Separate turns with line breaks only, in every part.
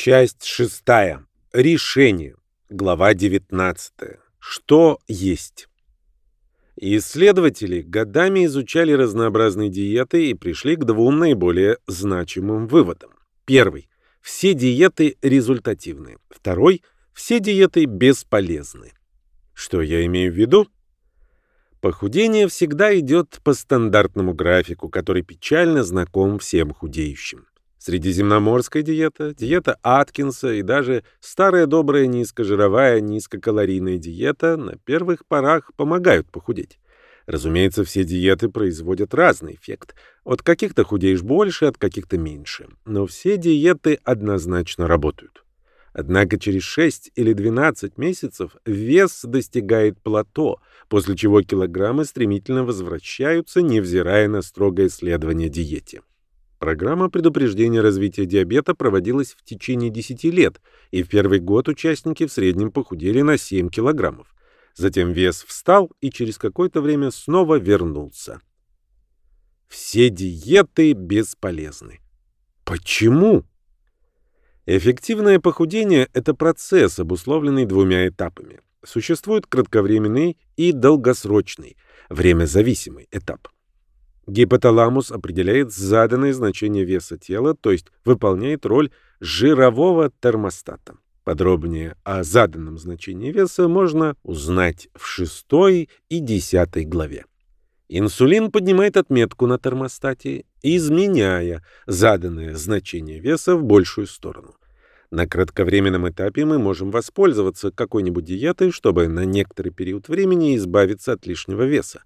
Часть шестая. Решение. Глава 19. Что есть? Исследователи годами изучали разнообразные диеты и пришли к двум наиболее значимым выводам. Первый. Все диеты результативны. Второй. Все диеты бесполезны. Что я имею в виду? Похудение всегда идет по стандартному графику, который печально знаком всем худеющим. Средиземноморская диета, диета Аткинса и даже старая добрая низкожировая, низкокалорийная диета на первых порах помогают похудеть. Разумеется, все диеты производят разный эффект. От каких-то худеешь больше, от каких-то меньше. Но все диеты однозначно работают. Однако через 6 или 12 месяцев вес достигает плато, после чего килограммы стремительно возвращаются, невзирая на строгое следование диете. Программа предупреждения развития диабета проводилась в течение 10 лет, и в первый год участники в среднем похудели на 7 килограммов. Затем вес встал и через какое-то время снова вернулся. Все диеты бесполезны. Почему? Эффективное похудение – это процесс, обусловленный двумя этапами. Существует кратковременный и долгосрочный, времязависимый этап. Гипоталамус определяет заданное значение веса тела, то есть выполняет роль жирового термостата. Подробнее о заданном значении веса можно узнать в шестой и десятой главе. Инсулин поднимает отметку на термостате, изменяя заданное значение веса в большую сторону. На кратковременном этапе мы можем воспользоваться какой-нибудь диетой, чтобы на некоторый период времени избавиться от лишнего веса.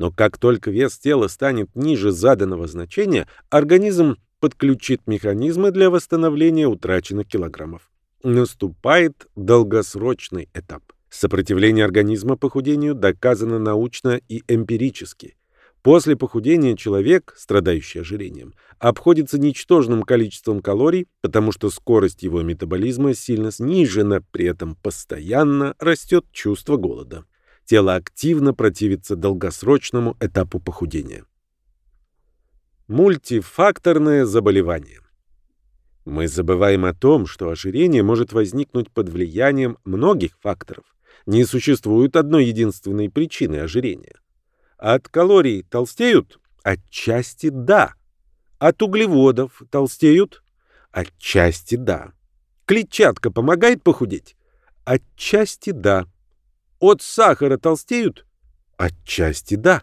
Но как только вес тела станет ниже заданного значения, организм подключит механизмы для восстановления утраченных килограммов. Наступает долгосрочный этап. Сопротивление организма похудению доказано научно и эмпирически. После похудения человек, страдающий ожирением, обходится ничтожным количеством калорий, потому что скорость его метаболизма сильно снижена, при этом постоянно растет чувство голода тело активно противится долгосрочному этапу похудения. Мультифакторное заболевание. Мы забываем о том, что ожирение может возникнуть под влиянием многих факторов. Не существует одной единственной причины ожирения. От калорий толстеют? Отчасти да. От углеводов толстеют? Отчасти да. Клетчатка помогает похудеть? Отчасти да. От сахара толстеют? Отчасти да.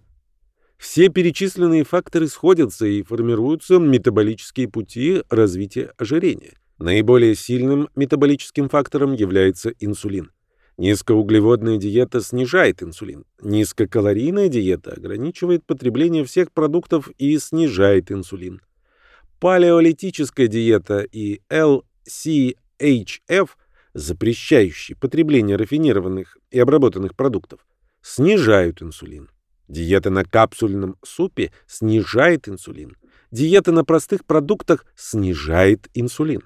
Все перечисленные факторы сходятся и формируются метаболические пути развития ожирения. Наиболее сильным метаболическим фактором является инсулин. Низкоуглеводная диета снижает инсулин. Низкокалорийная диета ограничивает потребление всех продуктов и снижает инсулин. Палеолитическая диета и LCHF – запрещающие потребление рафинированных и обработанных продуктов, снижают инсулин. Диета на капсульном супе снижает инсулин. Диета на простых продуктах снижает инсулин.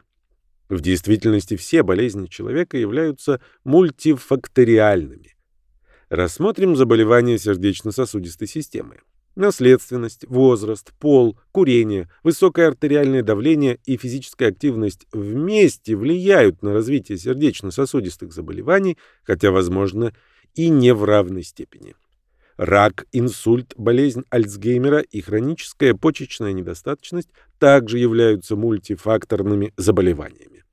В действительности все болезни человека являются мультифакториальными. Рассмотрим заболевания сердечно-сосудистой системы. Наследственность, возраст, пол, курение, высокое артериальное давление и физическая активность вместе влияют на развитие сердечно-сосудистых заболеваний, хотя, возможно, и не в равной степени. Рак, инсульт, болезнь Альцгеймера и хроническая почечная недостаточность также являются мультифакторными заболеваниями.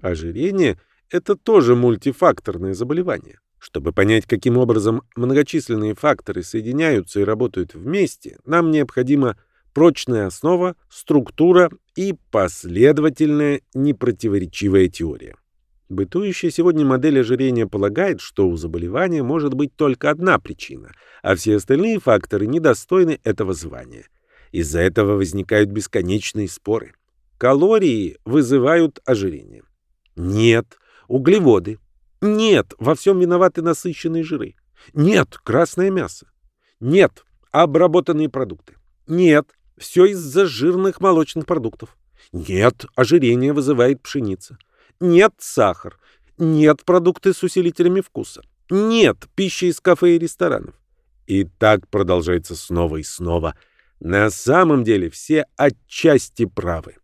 Ожирение – это тоже мультифакторное заболевание. Чтобы понять, каким образом многочисленные факторы соединяются и работают вместе, нам необходима прочная основа, структура и последовательная непротиворечивая теория. Бытующая сегодня модель ожирения полагает, что у заболевания может быть только одна причина, а все остальные факторы недостойны этого звания. Из-за этого возникают бесконечные споры. Калории вызывают ожирение. Нет, углеводы, нет, во всем виноваты насыщенные жиры. Нет, красное мясо. Нет, обработанные продукты. Нет, все из-за жирных молочных продуктов. Нет, ожирение вызывает пшеница. Нет, сахар. Нет, продукты с усилителями вкуса. Нет, пища из кафе и ресторанов. И так продолжается снова и снова. На самом деле все отчасти правы.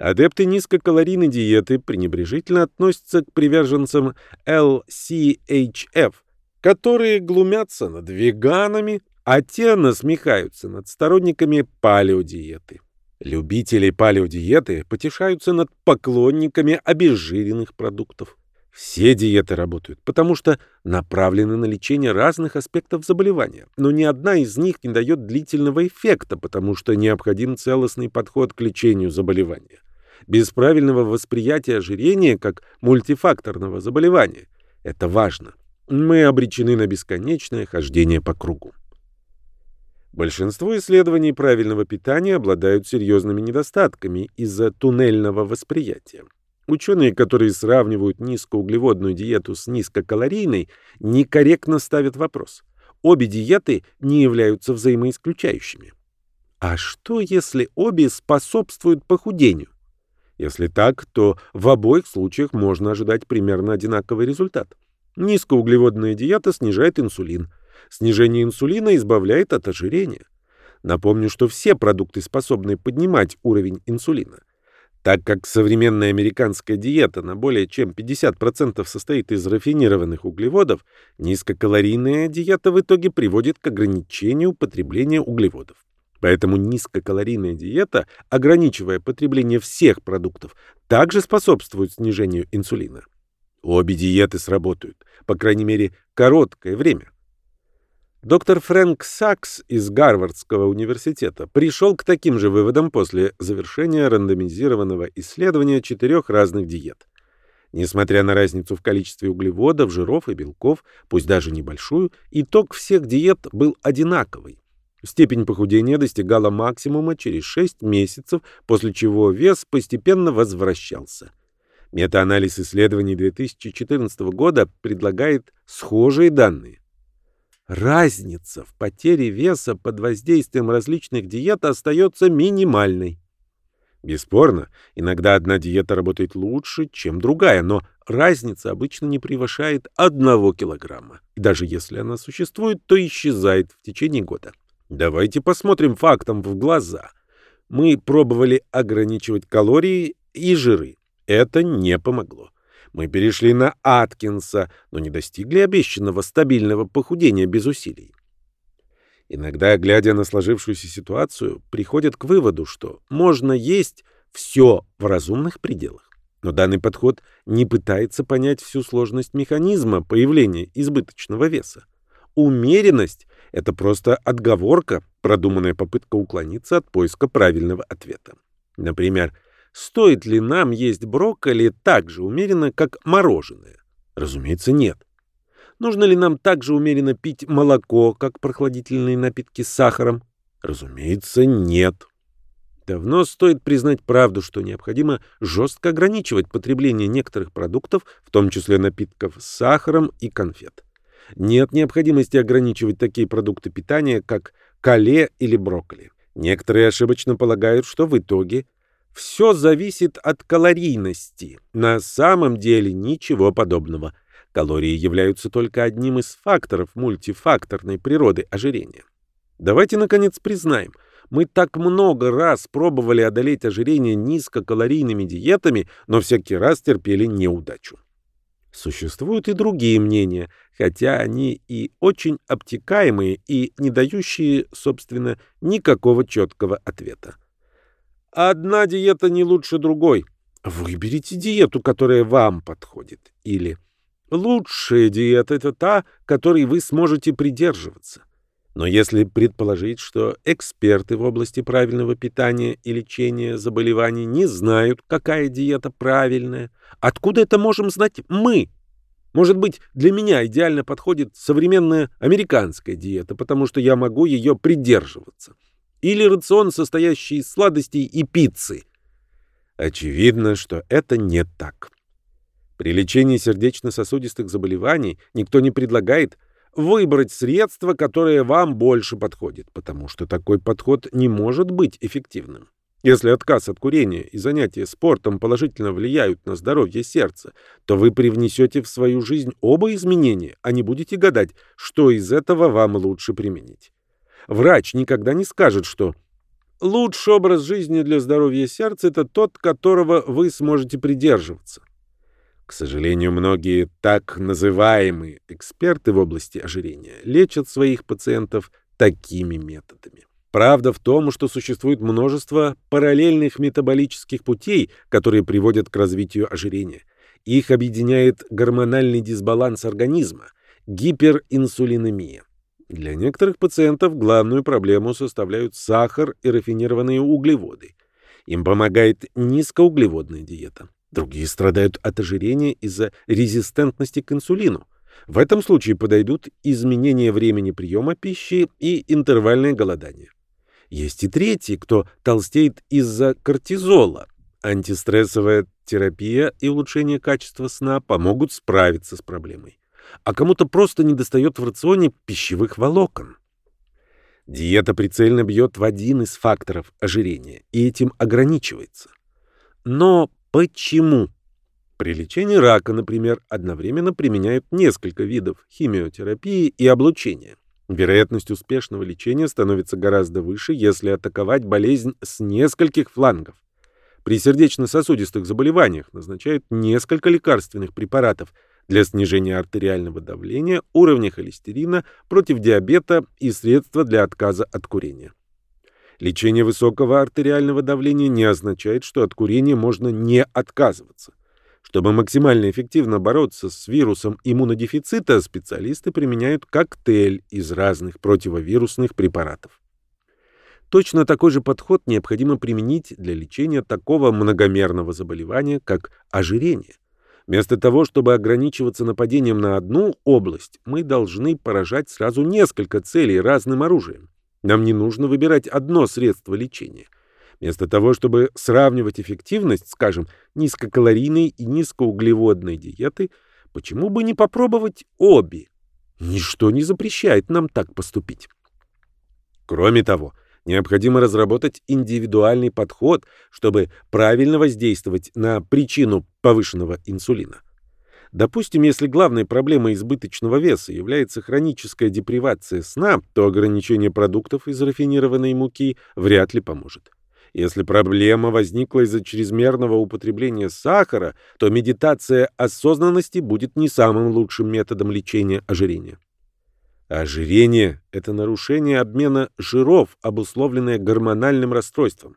Адепты низкокалорийной диеты пренебрежительно относятся к приверженцам LCHF, которые глумятся над веганами, а те насмехаются над сторонниками палеодиеты. Любители палеодиеты потешаются над поклонниками обезжиренных продуктов. Все диеты работают, потому что направлены на лечение разных аспектов заболевания, но ни одна из них не дает длительного эффекта, потому что необходим целостный подход к лечению заболевания. Без правильного восприятия ожирения как мультифакторного заболевания это важно. Мы обречены на бесконечное хождение по кругу. Большинство исследований правильного питания обладают серьезными недостатками из-за туннельного восприятия. Ученые, которые сравнивают низкоуглеводную диету с низкокалорийной, некорректно ставят вопрос. Обе диеты не являются взаимоисключающими. А что, если обе способствуют похудению? Если так, то в обоих случаях можно ожидать примерно одинаковый результат. Низкоуглеводная диета снижает инсулин – Снижение инсулина избавляет от ожирения. Напомню, что все продукты способны поднимать уровень инсулина. Так как современная американская диета на более чем 50% состоит из рафинированных углеводов, низкокалорийная диета в итоге приводит к ограничению потребления углеводов. Поэтому низкокалорийная диета, ограничивая потребление всех продуктов, также способствует снижению инсулина. Обе диеты сработают, по крайней мере, короткое время. Доктор Фрэнк Сакс из Гарвардского университета пришел к таким же выводам после завершения рандомизированного исследования четырех разных диет. Несмотря на разницу в количестве углеводов, жиров и белков, пусть даже небольшую, итог всех диет был одинаковый. Степень похудения достигала максимума через 6 месяцев, после чего вес постепенно возвращался. Метаанализ исследований 2014 года предлагает схожие данные. Разница в потере веса под воздействием различных диет остается минимальной. Бесспорно, иногда одна диета работает лучше, чем другая, но разница обычно не превышает одного килограмма. И даже если она существует, то исчезает в течение года. Давайте посмотрим фактам в глаза. Мы пробовали ограничивать калории и жиры. Это не помогло. Мы перешли на Аткинса, но не достигли обещанного стабильного похудения без усилий. Иногда, глядя на сложившуюся ситуацию, приходят к выводу, что можно есть все в разумных пределах. Но данный подход не пытается понять всю сложность механизма появления избыточного веса. Умеренность — это просто отговорка, продуманная попытка уклониться от поиска правильного ответа. Например, стоит ли нам есть брокколи так же умеренно, как мороженое? Разумеется, нет. Нужно ли нам так же умеренно пить молоко, как прохладительные напитки с сахаром? Разумеется, нет. Давно стоит признать правду, что необходимо жестко ограничивать потребление некоторых продуктов, в том числе напитков с сахаром и конфет. Нет необходимости ограничивать такие продукты питания, как кале или брокколи. Некоторые ошибочно полагают, что в итоге все зависит от калорийности. На самом деле ничего подобного. Калории являются только одним из факторов мультифакторной природы ожирения. Давайте, наконец, признаем, мы так много раз пробовали одолеть ожирение низкокалорийными диетами, но всякий раз терпели неудачу. Существуют и другие мнения, хотя они и очень обтекаемые и не дающие, собственно, никакого четкого ответа. Одна диета не лучше другой. Выберите диету, которая вам подходит. Или лучшая диета – это та, которой вы сможете придерживаться. Но если предположить, что эксперты в области правильного питания и лечения заболеваний не знают, какая диета правильная, откуда это можем знать мы? Может быть, для меня идеально подходит современная американская диета, потому что я могу ее придерживаться или рацион, состоящий из сладостей и пиццы. Очевидно, что это не так. При лечении сердечно-сосудистых заболеваний никто не предлагает выбрать средство, которое вам больше подходит, потому что такой подход не может быть эффективным. Если отказ от курения и занятия спортом положительно влияют на здоровье сердца, то вы привнесете в свою жизнь оба изменения, а не будете гадать, что из этого вам лучше применить. Врач никогда не скажет, что лучший образ жизни для здоровья сердца – это тот, которого вы сможете придерживаться. К сожалению, многие так называемые эксперты в области ожирения лечат своих пациентов такими методами. Правда в том, что существует множество параллельных метаболических путей, которые приводят к развитию ожирения. Их объединяет гормональный дисбаланс организма, гиперинсулинемия. Для некоторых пациентов главную проблему составляют сахар и рафинированные углеводы. Им помогает низкоуглеводная диета. Другие страдают от ожирения из-за резистентности к инсулину. В этом случае подойдут изменение времени приема пищи и интервальное голодание. Есть и третий, кто толстеет из-за кортизола. Антистрессовая терапия и улучшение качества сна помогут справиться с проблемой. А кому-то просто недостает в рационе пищевых волокон. Диета прицельно бьет в один из факторов ожирения и этим ограничивается. Но почему? При лечении рака, например, одновременно применяют несколько видов химиотерапии и облучения. Вероятность успешного лечения становится гораздо выше, если атаковать болезнь с нескольких флангов. При сердечно-сосудистых заболеваниях назначают несколько лекарственных препаратов для снижения артериального давления, уровня холестерина, против диабета и средства для отказа от курения. Лечение высокого артериального давления не означает, что от курения можно не отказываться. Чтобы максимально эффективно бороться с вирусом иммунодефицита, специалисты применяют коктейль из разных противовирусных препаратов. Точно такой же подход необходимо применить для лечения такого многомерного заболевания, как ожирение. Вместо того, чтобы ограничиваться нападением на одну область, мы должны поражать сразу несколько целей разным оружием. Нам не нужно выбирать одно средство лечения – Вместо того, чтобы сравнивать эффективность, скажем, низкокалорийной и низкоуглеводной диеты, почему бы не попробовать обе? Ничто не запрещает нам так поступить. Кроме того, необходимо разработать индивидуальный подход, чтобы правильно воздействовать на причину повышенного инсулина. Допустим, если главной проблемой избыточного веса является хроническая депривация сна, то ограничение продуктов из рафинированной муки вряд ли поможет. Если проблема возникла из-за чрезмерного употребления сахара, то медитация осознанности будет не самым лучшим методом лечения ожирения. Ожирение – это нарушение обмена жиров, обусловленное гормональным расстройством.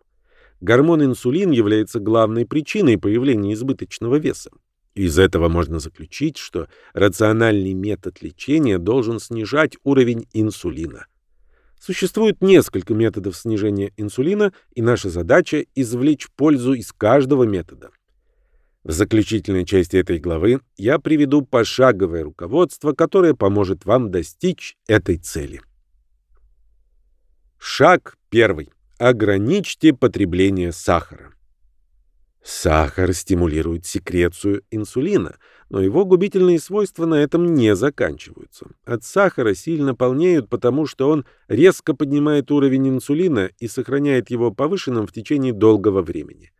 Гормон инсулин является главной причиной появления избыточного веса. Из этого можно заключить, что рациональный метод лечения должен снижать уровень инсулина. Существует несколько методов снижения инсулина, и наша задача – извлечь пользу из каждого метода. В заключительной части этой главы я приведу пошаговое руководство, которое поможет вам достичь этой цели. Шаг первый. Ограничьте потребление сахара. Сахар стимулирует секрецию инсулина, но его губительные свойства на этом не заканчиваются. От сахара сильно полнеют, потому что он резко поднимает уровень инсулина и сохраняет его повышенным в течение долгого времени.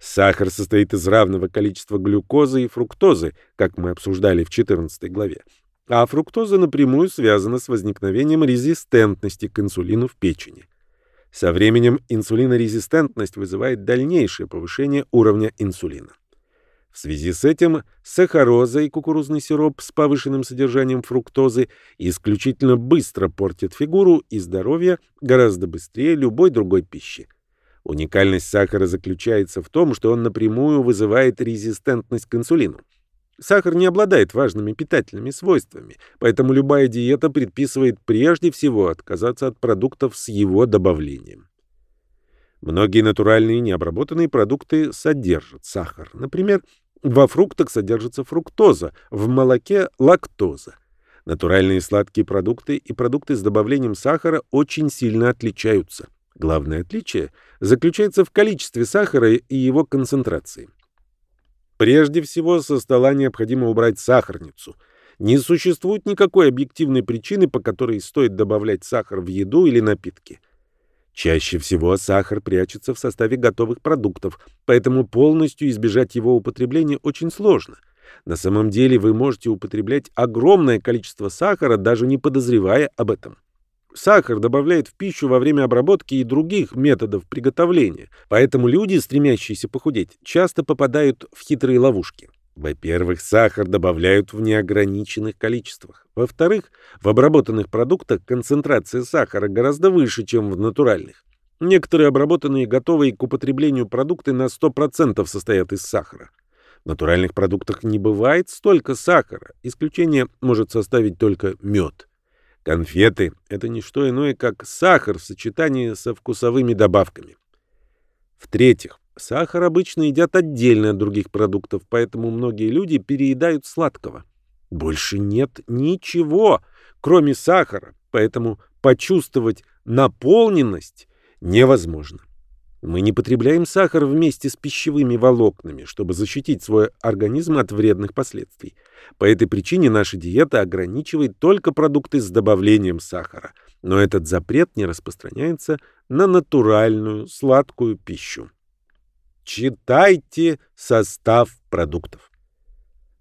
Сахар состоит из равного количества глюкозы и фруктозы, как мы обсуждали в 14 главе. А фруктоза напрямую связана с возникновением резистентности к инсулину в печени. Со временем инсулинорезистентность вызывает дальнейшее повышение уровня инсулина. В связи с этим сахароза и кукурузный сироп с повышенным содержанием фруктозы исключительно быстро портят фигуру и здоровье гораздо быстрее любой другой пищи. Уникальность сахара заключается в том, что он напрямую вызывает резистентность к инсулину. Сахар не обладает важными питательными свойствами, поэтому любая диета предписывает прежде всего отказаться от продуктов с его добавлением. Многие натуральные необработанные продукты содержат сахар. Например, во фруктах содержится фруктоза, в молоке – лактоза. Натуральные сладкие продукты и продукты с добавлением сахара очень сильно отличаются. Главное отличие заключается в количестве сахара и его концентрации. Прежде всего, со стола необходимо убрать сахарницу. Не существует никакой объективной причины, по которой стоит добавлять сахар в еду или напитки. Чаще всего сахар прячется в составе готовых продуктов, поэтому полностью избежать его употребления очень сложно. На самом деле вы можете употреблять огромное количество сахара, даже не подозревая об этом. Сахар добавляют в пищу во время обработки и других методов приготовления, поэтому люди, стремящиеся похудеть, часто попадают в хитрые ловушки. Во-первых, сахар добавляют в неограниченных количествах. Во-вторых, в обработанных продуктах концентрация сахара гораздо выше, чем в натуральных. Некоторые обработанные готовые к употреблению продукты на 100% состоят из сахара. В натуральных продуктах не бывает столько сахара. Исключение может составить только мед. Конфеты – это не что иное, как сахар в сочетании со вкусовыми добавками. В-третьих, сахар обычно едят отдельно от других продуктов, поэтому многие люди переедают сладкого. Больше нет ничего, кроме сахара, поэтому почувствовать наполненность невозможно. Мы не потребляем сахар вместе с пищевыми волокнами, чтобы защитить свой организм от вредных последствий. По этой причине наша диета ограничивает только продукты с добавлением сахара. Но этот запрет не распространяется на натуральную сладкую пищу. Читайте состав продуктов.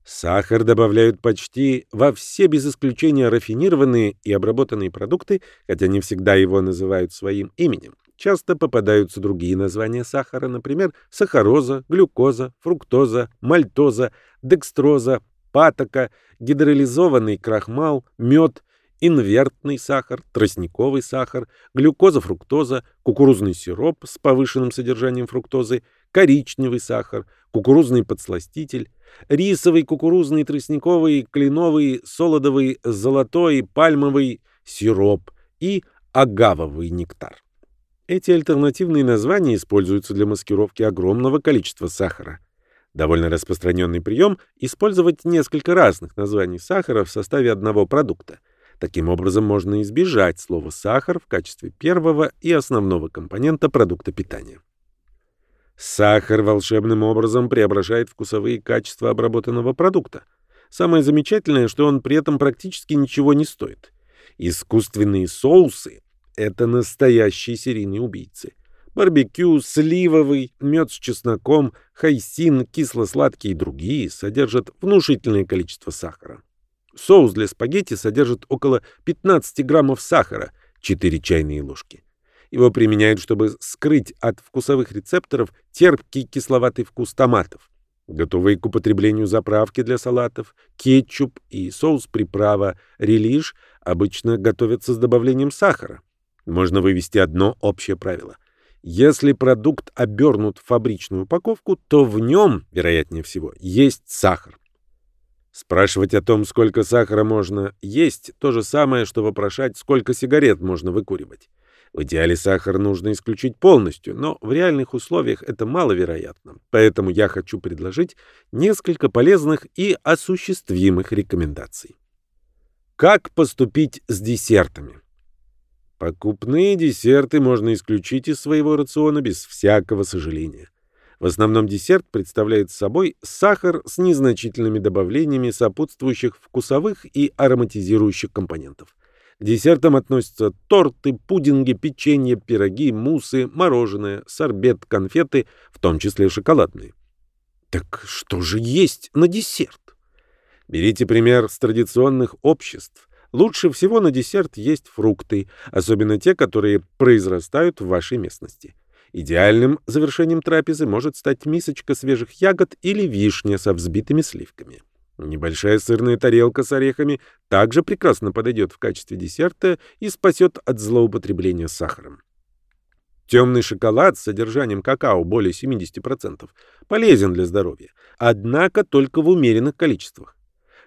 Сахар добавляют почти во все без исключения рафинированные и обработанные продукты, хотя не всегда его называют своим именем. Часто попадаются другие названия сахара, например, сахароза, глюкоза, фруктоза, мальтоза, декстроза, патока, гидролизованный крахмал, мед, инвертный сахар, тростниковый сахар, глюкоза-фруктоза, кукурузный сироп с повышенным содержанием фруктозы, коричневый сахар, кукурузный подсластитель, рисовый, кукурузный, тростниковый, кленовый, солодовый, золотой, пальмовый сироп и агавовый нектар. Эти альтернативные названия используются для маскировки огромного количества сахара. Довольно распространенный прием – использовать несколько разных названий сахара в составе одного продукта. Таким образом, можно избежать слова «сахар» в качестве первого и основного компонента продукта питания. Сахар волшебным образом преображает вкусовые качества обработанного продукта. Самое замечательное, что он при этом практически ничего не стоит. Искусственные соусы это настоящие серийные убийцы. Барбекю, сливовый, мед с чесноком, хайсин, кисло-сладкий и другие содержат внушительное количество сахара. Соус для спагетти содержит около 15 граммов сахара, 4 чайные ложки. Его применяют, чтобы скрыть от вкусовых рецепторов терпкий кисловатый вкус томатов. Готовые к употреблению заправки для салатов, кетчуп и соус-приправа релиш обычно готовятся с добавлением сахара. Можно вывести одно общее правило. Если продукт обернут в фабричную упаковку, то в нем, вероятнее всего, есть сахар. Спрашивать о том, сколько сахара можно есть, то же самое, что вопрошать, сколько сигарет можно выкуривать. В идеале сахар нужно исключить полностью, но в реальных условиях это маловероятно. Поэтому я хочу предложить несколько полезных и осуществимых рекомендаций. Как поступить с десертами? Покупные десерты можно исключить из своего рациона без всякого сожаления. В основном десерт представляет собой сахар с незначительными добавлениями сопутствующих вкусовых и ароматизирующих компонентов. К десертам относятся торты, пудинги, печенье, пироги, муссы, мороженое, сорбет, конфеты, в том числе шоколадные. Так что же есть на десерт? Берите пример с традиционных обществ. Лучше всего на десерт есть фрукты, особенно те, которые произрастают в вашей местности. Идеальным завершением трапезы может стать мисочка свежих ягод или вишня со взбитыми сливками. Небольшая сырная тарелка с орехами также прекрасно подойдет в качестве десерта и спасет от злоупотребления сахаром. Темный шоколад с содержанием какао более 70% полезен для здоровья, однако только в умеренных количествах.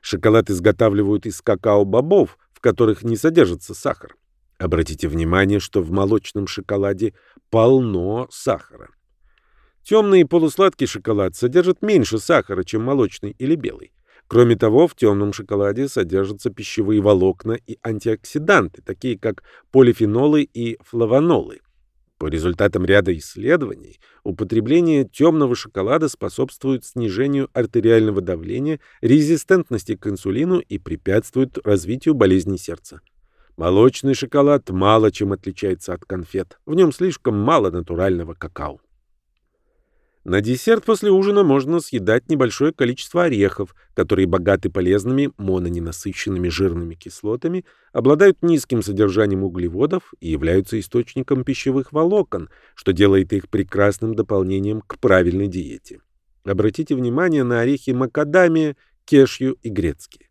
Шоколад изготавливают из какао-бобов, в которых не содержится сахар. Обратите внимание, что в молочном шоколаде полно сахара. Темный и полусладкий шоколад содержит меньше сахара, чем молочный или белый. Кроме того, в темном шоколаде содержатся пищевые волокна и антиоксиданты, такие как полифенолы и флавонолы. По результатам ряда исследований, употребление темного шоколада способствует снижению артериального давления, резистентности к инсулину и препятствует развитию болезней сердца. Молочный шоколад мало чем отличается от конфет. В нем слишком мало натурального какао. На десерт после ужина можно съедать небольшое количество орехов, которые богаты полезными мононенасыщенными жирными кислотами, обладают низким содержанием углеводов и являются источником пищевых волокон, что делает их прекрасным дополнением к правильной диете. Обратите внимание на орехи макадамия, кешью и грецкие.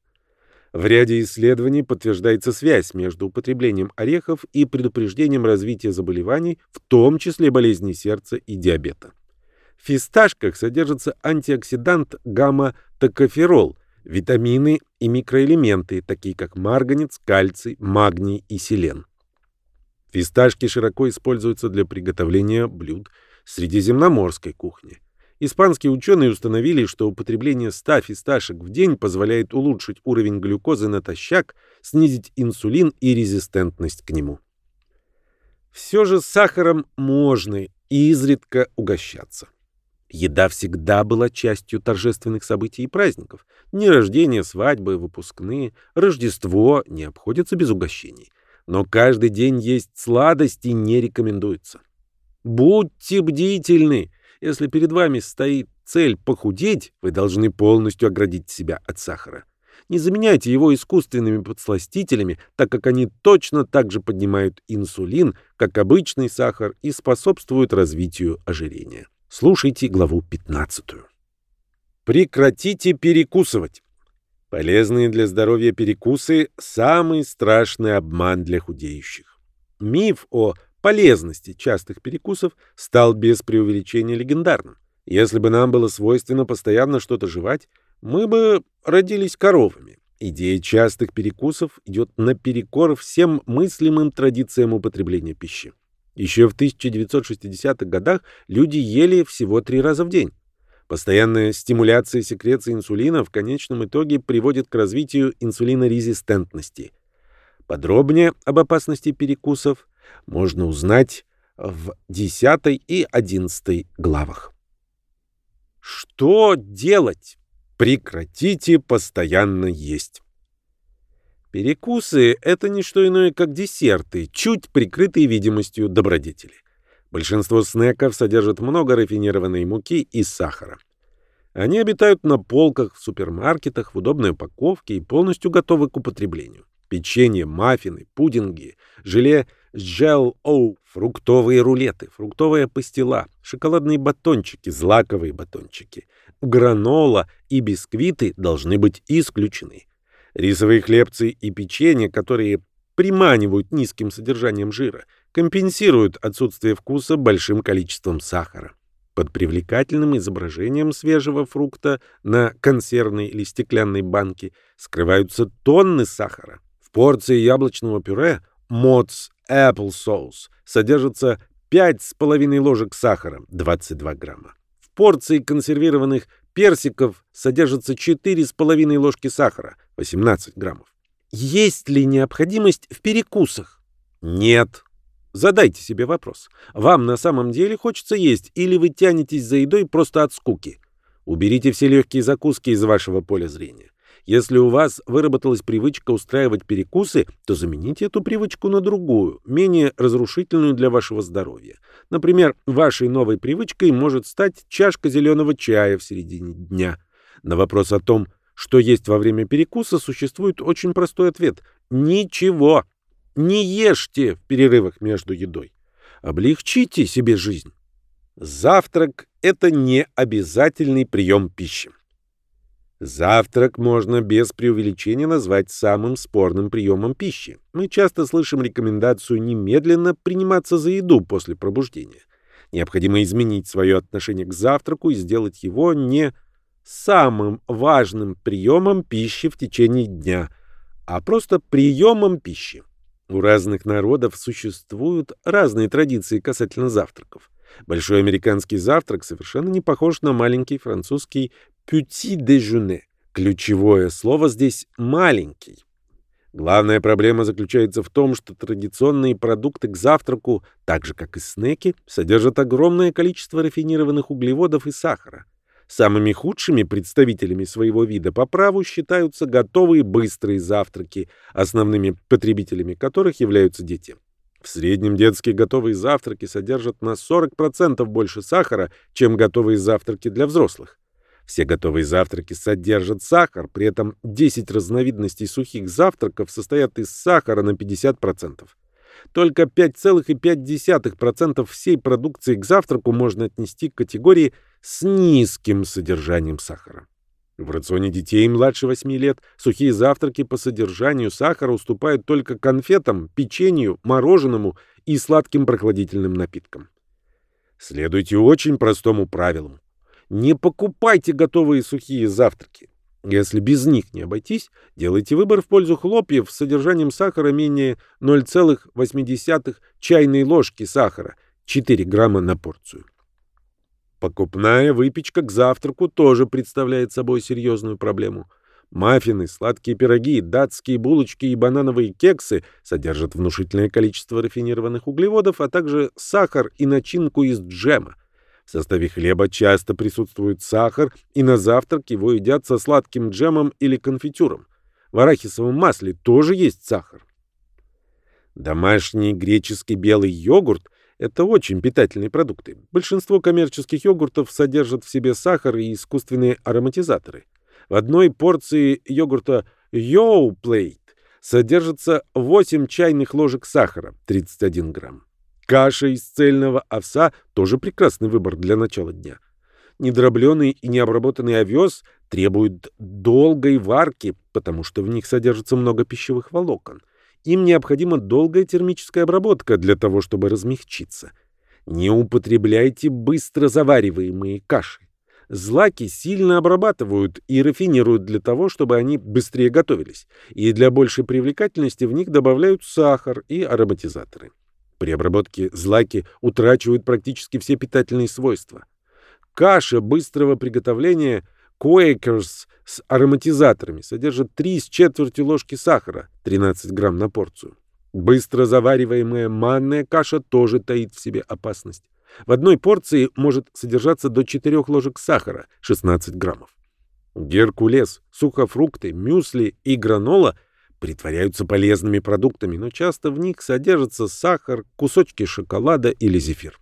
В ряде исследований подтверждается связь между употреблением орехов и предупреждением развития заболеваний, в том числе болезней сердца и диабета. Фисташках содержится антиоксидант гамма-токоферол, витамины и микроэлементы, такие как марганец, кальций, магний и селен. Фисташки широко используются для приготовления блюд средиземноморской кухни. Испанские ученые установили, что употребление 100 фисташек в день позволяет улучшить уровень глюкозы натощак, снизить инсулин и резистентность к нему. Все же сахаром можно изредка угощаться. Еда всегда была частью торжественных событий и праздников. Дни рождения, свадьбы, выпускные, Рождество не обходятся без угощений. Но каждый день есть сладости не рекомендуется. Будьте бдительны. Если перед вами стоит цель похудеть, вы должны полностью оградить себя от сахара. Не заменяйте его искусственными подсластителями, так как они точно так же поднимают инсулин, как обычный сахар, и способствуют развитию ожирения. Слушайте главу 15. Прекратите перекусывать. Полезные для здоровья перекусы – самый страшный обман для худеющих. Миф о полезности частых перекусов стал без преувеличения легендарным. Если бы нам было свойственно постоянно что-то жевать, мы бы родились коровами. Идея частых перекусов идет наперекор всем мыслимым традициям употребления пищи. Еще в 1960-х годах люди ели всего три раза в день. Постоянная стимуляция секреции инсулина в конечном итоге приводит к развитию инсулинорезистентности. Подробнее об опасности перекусов можно узнать в 10 и 11 главах. Что делать? Прекратите постоянно есть. Перекусы — это не что иное, как десерты, чуть прикрытые видимостью добродетели. Большинство снеков содержат много рафинированной муки и сахара. Они обитают на полках в супермаркетах в удобной упаковке и полностью готовы к употреблению. Печенье, маффины, пудинги, желе джел-оу, фруктовые рулеты, фруктовая пастила, шоколадные батончики, злаковые батончики, гранола и бисквиты должны быть исключены. Рисовые хлебцы и печенье, которые приманивают низким содержанием жира, компенсируют отсутствие вкуса большим количеством сахара. Под привлекательным изображением свежего фрукта на консервной или стеклянной банке скрываются тонны сахара. В порции яблочного пюре Mott's Apple Sauce содержится 5,5 ложек сахара, 22 грамма. В порции консервированных персиков содержится 4,5 ложки сахара, 18 граммов. Есть ли необходимость в перекусах? Нет. Задайте себе вопрос. Вам на самом деле хочется есть или вы тянетесь за едой просто от скуки? Уберите все легкие закуски из вашего поля зрения. Если у вас выработалась привычка устраивать перекусы, то замените эту привычку на другую, менее разрушительную для вашего здоровья. Например, вашей новой привычкой может стать чашка зеленого чая в середине дня. На вопрос о том, что есть во время перекуса, существует очень простой ответ. Ничего. Не ешьте в перерывах между едой. Облегчите себе жизнь. Завтрак – это не обязательный прием пищи. Завтрак можно без преувеличения назвать самым спорным приемом пищи. Мы часто слышим рекомендацию немедленно приниматься за еду после пробуждения. Необходимо изменить свое отношение к завтраку и сделать его не самым важным приемом пищи в течение дня, а просто приемом пищи. У разных народов существуют разные традиции касательно завтраков. Большой американский завтрак совершенно не похож на маленький французский «petit déjeuner». Ключевое слово здесь «маленький». Главная проблема заключается в том, что традиционные продукты к завтраку, так же как и снеки, содержат огромное количество рафинированных углеводов и сахара. Самыми худшими представителями своего вида по праву считаются готовые быстрые завтраки, основными потребителями которых являются дети. В среднем детские готовые завтраки содержат на 40% больше сахара, чем готовые завтраки для взрослых. Все готовые завтраки содержат сахар, при этом 10 разновидностей сухих завтраков состоят из сахара на 50%. Только 5,5% всей продукции к завтраку можно отнести к категории с низким содержанием сахара. В рационе детей младше 8 лет сухие завтраки по содержанию сахара уступают только конфетам, печенью, мороженому и сладким прохладительным напиткам. Следуйте очень простому правилу. Не покупайте готовые сухие завтраки. Если без них не обойтись, делайте выбор в пользу хлопьев с содержанием сахара менее 0,8 чайной ложки сахара, 4 грамма на порцию. Покупная выпечка к завтраку тоже представляет собой серьезную проблему. Маффины, сладкие пироги, датские булочки и банановые кексы содержат внушительное количество рафинированных углеводов, а также сахар и начинку из джема. В составе хлеба часто присутствует сахар, и на завтрак его едят со сладким джемом или конфитюром. В арахисовом масле тоже есть сахар. Домашний греческий белый йогурт это очень питательные продукты. Большинство коммерческих йогуртов содержат в себе сахар и искусственные ароматизаторы. В одной порции йогурта Yo Plate содержится 8 чайных ложек сахара, 31 грамм. Каша из цельного овса тоже прекрасный выбор для начала дня. Недробленый и необработанный овес требует долгой варки, потому что в них содержится много пищевых волокон. Им необходима долгая термическая обработка для того, чтобы размягчиться. Не употребляйте быстро завариваемые каши. Злаки сильно обрабатывают и рафинируют для того, чтобы они быстрее готовились, и для большей привлекательности в них добавляют сахар и ароматизаторы. При обработке злаки утрачивают практически все питательные свойства. Каша быстрого приготовления – Quakers с ароматизаторами содержат 3 с четвертью ложки сахара, 13 грамм на порцию. Быстро завариваемая манная каша тоже таит в себе опасность. В одной порции может содержаться до 4 ложек сахара, 16 граммов. Геркулес, сухофрукты, мюсли и гранола притворяются полезными продуктами, но часто в них содержится сахар, кусочки шоколада или зефир.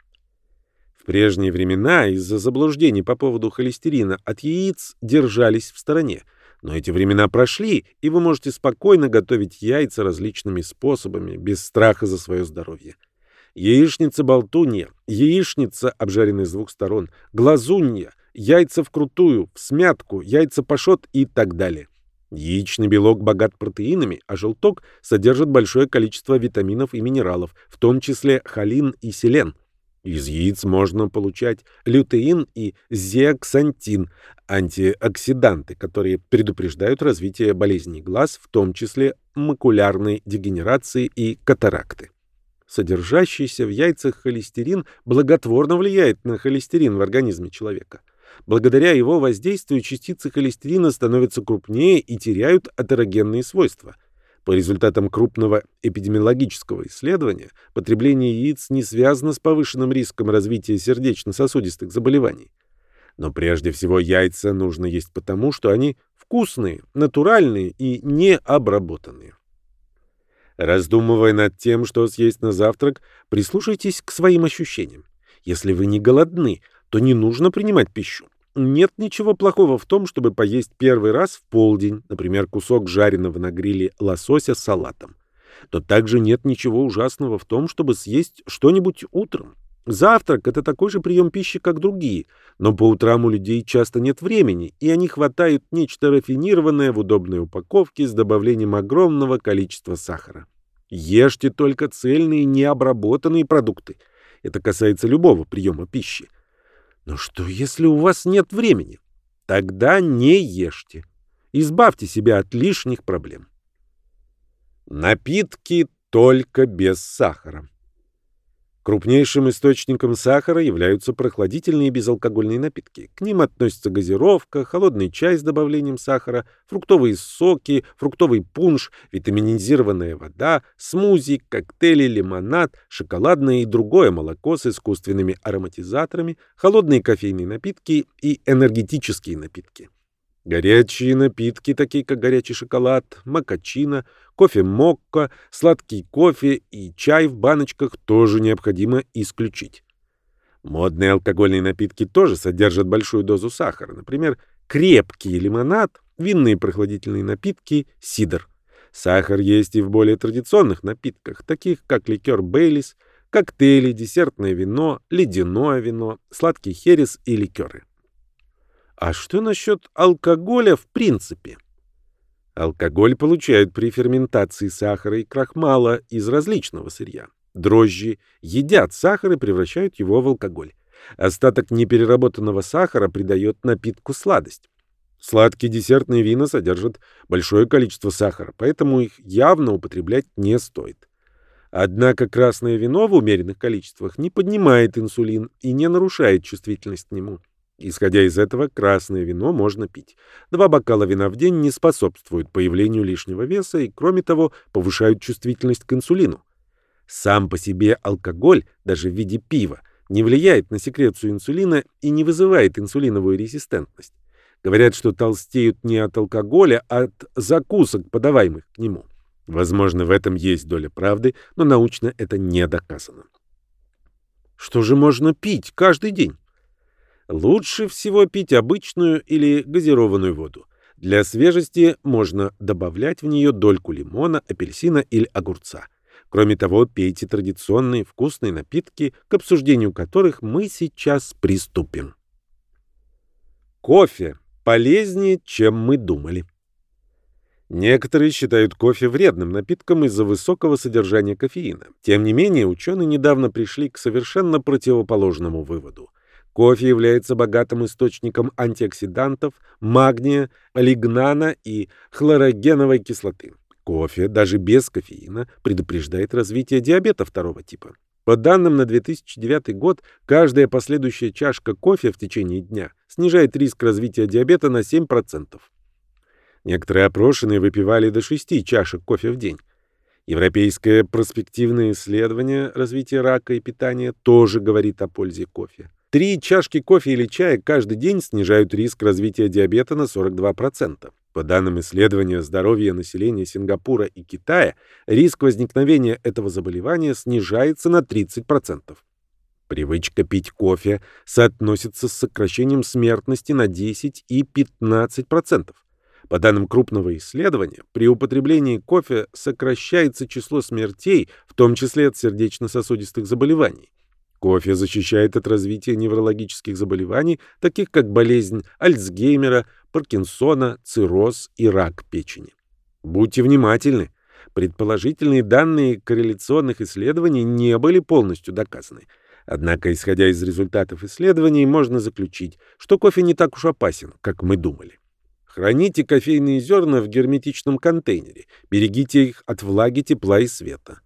В прежние времена из-за заблуждений по поводу холестерина от яиц держались в стороне. Но эти времена прошли, и вы можете спокойно готовить яйца различными способами, без страха за свое здоровье. Яичница-болтунья, яичница, обжаренная с двух сторон, глазунья, яйца вкрутую, в смятку, яйца пашот и так далее. Яичный белок богат протеинами, а желток содержит большое количество витаминов и минералов, в том числе холин и селен – из яиц можно получать лютеин и зеаксантин, антиоксиданты, которые предупреждают развитие болезней глаз, в том числе макулярной дегенерации и катаракты. Содержащийся в яйцах холестерин благотворно влияет на холестерин в организме человека. Благодаря его воздействию частицы холестерина становятся крупнее и теряют атерогенные свойства. По результатам крупного эпидемиологического исследования, потребление яиц не связано с повышенным риском развития сердечно-сосудистых заболеваний. Но прежде всего яйца нужно есть потому, что они вкусные, натуральные и необработанные. Раздумывая над тем, что съесть на завтрак, прислушайтесь к своим ощущениям. Если вы не голодны, то не нужно принимать пищу. Нет ничего плохого в том, чтобы поесть первый раз в полдень, например, кусок жареного на гриле лосося с салатом. То также нет ничего ужасного в том, чтобы съесть что-нибудь утром. Завтрак – это такой же прием пищи, как другие, но по утрам у людей часто нет времени, и они хватают нечто рафинированное в удобной упаковке с добавлением огромного количества сахара. Ешьте только цельные необработанные продукты. Это касается любого приема пищи. Но что, если у вас нет времени? Тогда не ешьте. Избавьте себя от лишних проблем. Напитки только без сахара. Крупнейшим источником сахара являются прохладительные безалкогольные напитки. К ним относятся газировка, холодный чай с добавлением сахара, фруктовые соки, фруктовый пунш, витаминизированная вода, смузи, коктейли, лимонад, шоколадное и другое молоко с искусственными ароматизаторами, холодные кофейные напитки и энергетические напитки. Горячие напитки, такие как горячий шоколад, макачино, кофе-мокко, сладкий кофе и чай в баночках тоже необходимо исключить. Модные алкогольные напитки тоже содержат большую дозу сахара, например, крепкий лимонад, винные прохладительные напитки, сидр. Сахар есть и в более традиционных напитках, таких как ликер Бейлис, коктейли, десертное вино, ледяное вино, сладкий херес и ликеры. А что насчет алкоголя в принципе? Алкоголь получают при ферментации сахара и крахмала из различного сырья. Дрожжи едят сахар и превращают его в алкоголь. Остаток непереработанного сахара придает напитку сладость. Сладкие десертные вина содержат большое количество сахара, поэтому их явно употреблять не стоит. Однако красное вино в умеренных количествах не поднимает инсулин и не нарушает чувствительность к нему. Исходя из этого, красное вино можно пить. Два бокала вина в день не способствуют появлению лишнего веса и, кроме того, повышают чувствительность к инсулину. Сам по себе алкоголь, даже в виде пива, не влияет на секрецию инсулина и не вызывает инсулиновую резистентность. Говорят, что толстеют не от алкоголя, а от закусок, подаваемых к нему. Возможно, в этом есть доля правды, но научно это не доказано. Что же можно пить каждый день? Лучше всего пить обычную или газированную воду. Для свежести можно добавлять в нее дольку лимона, апельсина или огурца. Кроме того, пейте традиционные вкусные напитки, к обсуждению которых мы сейчас приступим. Кофе полезнее, чем мы думали. Некоторые считают кофе вредным напитком из-за высокого содержания кофеина. Тем не менее, ученые недавно пришли к совершенно противоположному выводу. Кофе является богатым источником антиоксидантов, магния, лигнана и хлорогеновой кислоты. Кофе, даже без кофеина, предупреждает развитие диабета второго типа. По данным на 2009 год, каждая последующая чашка кофе в течение дня снижает риск развития диабета на 7%. Некоторые опрошенные выпивали до 6 чашек кофе в день. Европейское проспективное исследование развития рака и питания тоже говорит о пользе кофе. Три чашки кофе или чая каждый день снижают риск развития диабета на 42%. По данным исследования здоровья населения Сингапура и Китая, риск возникновения этого заболевания снижается на 30%. Привычка пить кофе соотносится с сокращением смертности на 10 и 15%. По данным крупного исследования, при употреблении кофе сокращается число смертей, в том числе от сердечно-сосудистых заболеваний. Кофе защищает от развития неврологических заболеваний, таких как болезнь Альцгеймера, Паркинсона, цирроз и рак печени. Будьте внимательны. Предположительные данные корреляционных исследований не были полностью доказаны. Однако, исходя из результатов исследований, можно заключить, что кофе не так уж опасен, как мы думали. Храните кофейные зерна в герметичном контейнере. Берегите их от влаги, тепла и света.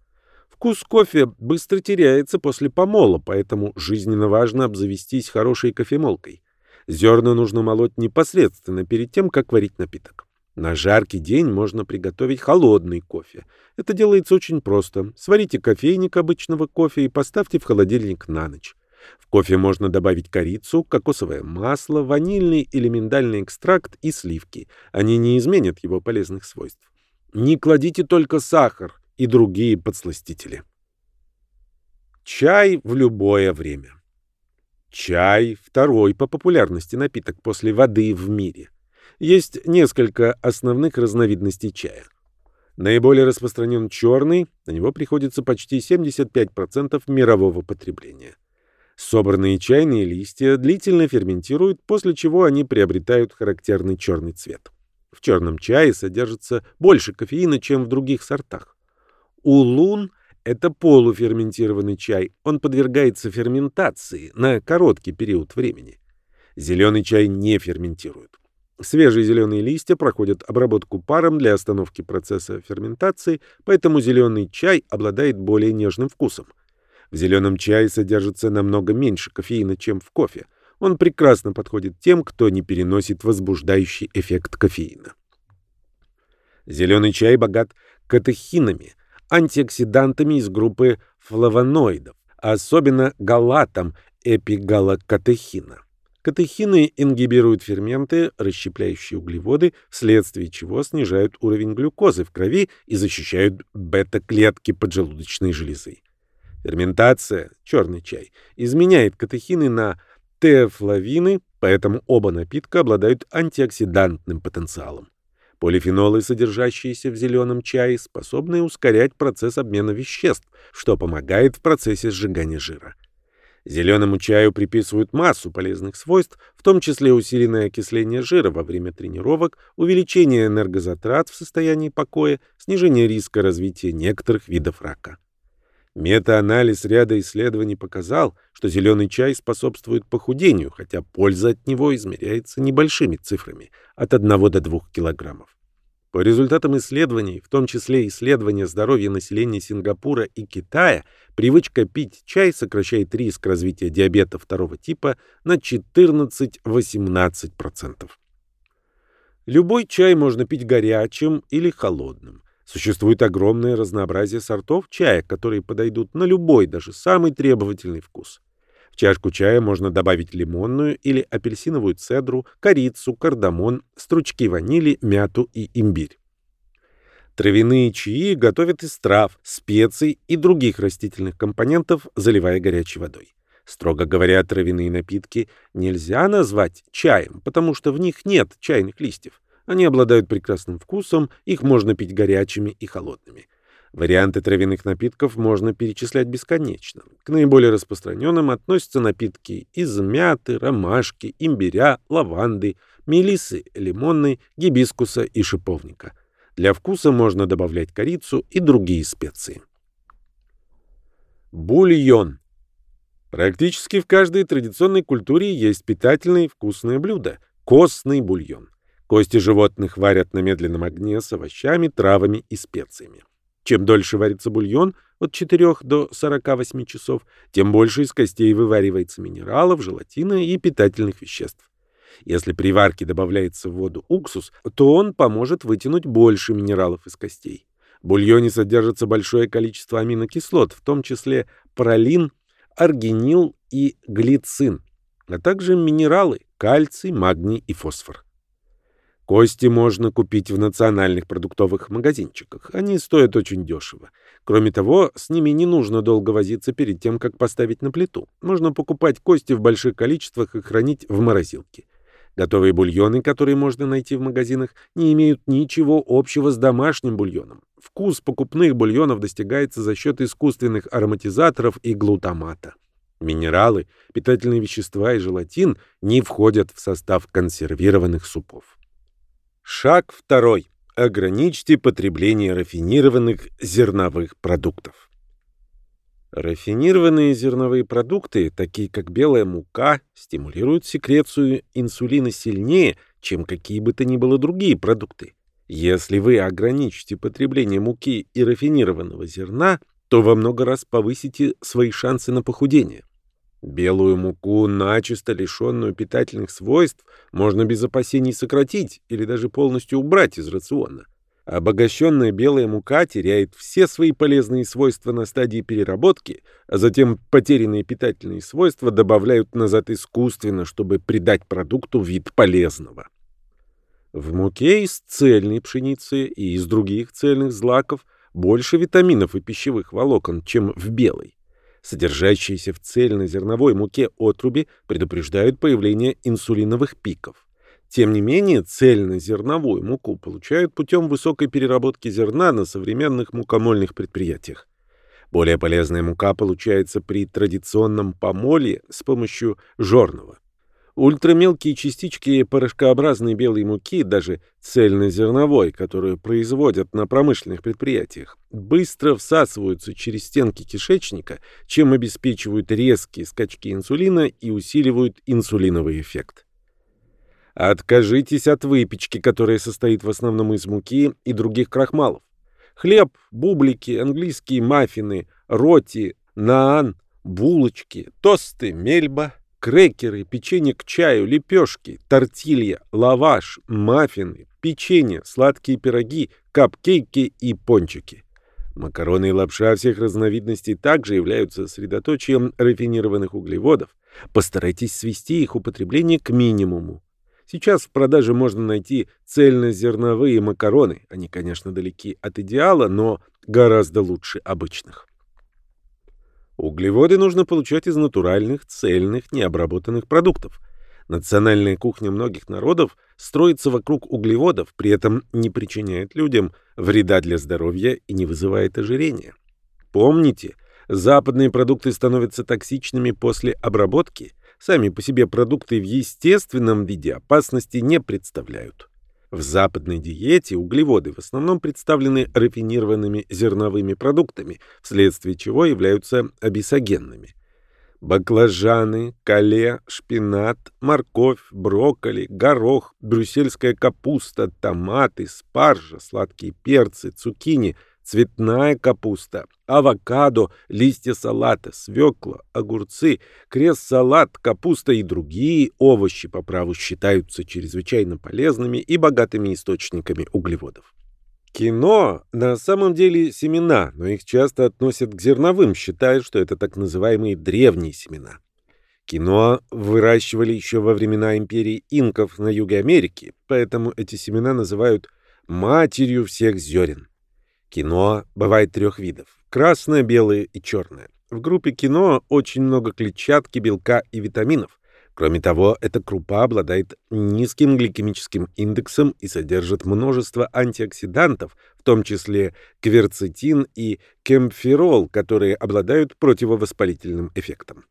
Вкус кофе быстро теряется после помола, поэтому жизненно важно обзавестись хорошей кофемолкой. Зерна нужно молоть непосредственно перед тем, как варить напиток. На жаркий день можно приготовить холодный кофе. Это делается очень просто. Сварите кофейник обычного кофе и поставьте в холодильник на ночь. В кофе можно добавить корицу, кокосовое масло, ванильный или миндальный экстракт и сливки. Они не изменят его полезных свойств. Не кладите только сахар, и другие подсластители. Чай в любое время. Чай – второй по популярности напиток после воды в мире. Есть несколько основных разновидностей чая. Наиболее распространен черный, на него приходится почти 75% мирового потребления. Собранные чайные листья длительно ферментируют, после чего они приобретают характерный черный цвет. В черном чае содержится больше кофеина, чем в других сортах. Улун – это полуферментированный чай. Он подвергается ферментации на короткий период времени. Зеленый чай не ферментируют. Свежие зеленые листья проходят обработку паром для остановки процесса ферментации, поэтому зеленый чай обладает более нежным вкусом. В зеленом чае содержится намного меньше кофеина, чем в кофе. Он прекрасно подходит тем, кто не переносит возбуждающий эффект кофеина. Зеленый чай богат катехинами, антиоксидантами из группы флавоноидов, особенно галатом эпигалокатехина. Катехины ингибируют ферменты, расщепляющие углеводы, вследствие чего снижают уровень глюкозы в крови и защищают бета-клетки поджелудочной железы. Ферментация, черный чай, изменяет катехины на теофлавины, поэтому оба напитка обладают антиоксидантным потенциалом. Полифенолы, содержащиеся в зеленом чае, способны ускорять процесс обмена веществ, что помогает в процессе сжигания жира. Зеленому чаю приписывают массу полезных свойств, в том числе усиленное окисление жира во время тренировок, увеличение энергозатрат в состоянии покоя, снижение риска развития некоторых видов рака. Метаанализ ряда исследований показал, что зеленый чай способствует похудению, хотя польза от него измеряется небольшими цифрами – от 1 до 2 килограммов. По результатам исследований, в том числе исследования здоровья населения Сингапура и Китая, привычка пить чай сокращает риск развития диабета второго типа на 14-18%. Любой чай можно пить горячим или холодным. Существует огромное разнообразие сортов чая, которые подойдут на любой, даже самый требовательный вкус. В чашку чая можно добавить лимонную или апельсиновую цедру, корицу, кардамон, стручки ванили, мяту и имбирь. Травяные чаи готовят из трав, специй и других растительных компонентов, заливая горячей водой. Строго говоря, травяные напитки нельзя назвать чаем, потому что в них нет чайных листьев. Они обладают прекрасным вкусом, их можно пить горячими и холодными. Варианты травяных напитков можно перечислять бесконечно. К наиболее распространенным относятся напитки из мяты, ромашки, имбиря, лаванды, мелисы, лимонной, гибискуса и шиповника. Для вкуса можно добавлять корицу и другие специи. Бульон. Практически в каждой традиционной культуре есть питательные вкусные блюда – костный бульон. Кости животных варят на медленном огне с овощами, травами и специями. Чем дольше варится бульон, от 4 до 48 часов, тем больше из костей вываривается минералов, желатина и питательных веществ. Если при варке добавляется в воду уксус, то он поможет вытянуть больше минералов из костей. В бульоне содержится большое количество аминокислот, в том числе пролин, аргинил и глицин, а также минералы – кальций, магний и фосфор. Кости можно купить в национальных продуктовых магазинчиках. Они стоят очень дешево. Кроме того, с ними не нужно долго возиться перед тем, как поставить на плиту. Можно покупать кости в больших количествах и хранить в морозилке. Готовые бульоны, которые можно найти в магазинах, не имеют ничего общего с домашним бульоном. Вкус покупных бульонов достигается за счет искусственных ароматизаторов и глутамата. Минералы, питательные вещества и желатин не входят в состав консервированных супов. Шаг второй. Ограничьте потребление рафинированных зерновых продуктов. Рафинированные зерновые продукты, такие как белая мука, стимулируют секрецию инсулина сильнее, чем какие бы то ни было другие продукты. Если вы ограничите потребление муки и рафинированного зерна, то во много раз повысите свои шансы на похудение. Белую муку, начисто лишенную питательных свойств, можно без опасений сократить или даже полностью убрать из рациона. Обогащенная белая мука теряет все свои полезные свойства на стадии переработки, а затем потерянные питательные свойства добавляют назад искусственно, чтобы придать продукту вид полезного. В муке из цельной пшеницы и из других цельных злаков больше витаминов и пищевых волокон, чем в белой содержащиеся в цельнозерновой муке отруби, предупреждают появление инсулиновых пиков. Тем не менее, цельнозерновую муку получают путем высокой переработки зерна на современных мукомольных предприятиях. Более полезная мука получается при традиционном помоле с помощью жорного. Ультрамелкие частички порошкообразной белой муки, даже цельнозерновой, которую производят на промышленных предприятиях, быстро всасываются через стенки кишечника, чем обеспечивают резкие скачки инсулина и усиливают инсулиновый эффект. Откажитесь от выпечки, которая состоит в основном из муки и других крахмалов. Хлеб, бублики, английские маффины, роти, наан, булочки, тосты, мельба, крекеры, печенье к чаю, лепешки, тортилья, лаваш, маффины, печенье, сладкие пироги, капкейки и пончики. Макароны и лапша всех разновидностей также являются средоточием рафинированных углеводов, Постарайтесь свести их употребление к минимуму. Сейчас в продаже можно найти цельнозерновые макароны. Они, конечно, далеки от идеала, но гораздо лучше обычных. Углеводы нужно получать из натуральных, цельных, необработанных продуктов. Национальная кухня многих народов строится вокруг углеводов, при этом не причиняет людям вреда для здоровья и не вызывает ожирения. Помните, западные продукты становятся токсичными после обработки. Сами по себе продукты в естественном виде опасности не представляют. В западной диете углеводы в основном представлены рафинированными зерновыми продуктами, вследствие чего являются обесогенными. Баклажаны, кале, шпинат, морковь, брокколи, горох, брюссельская капуста, томаты, спаржа, сладкие перцы, цукини – цветная капуста, авокадо, листья салата, свекла, огурцы, крест-салат, капуста и другие овощи по праву считаются чрезвычайно полезными и богатыми источниками углеводов. Кино на самом деле семена, но их часто относят к зерновым, считая, что это так называемые древние семена. Кино выращивали еще во времена империи инков на юге Америки, поэтому эти семена называют матерью всех зерен. Кино бывает трех видов – красное, белое и черное. В группе кино очень много клетчатки, белка и витаминов. Кроме того, эта крупа обладает низким гликемическим индексом и содержит множество антиоксидантов, в том числе кверцетин и кемферол, которые обладают противовоспалительным эффектом.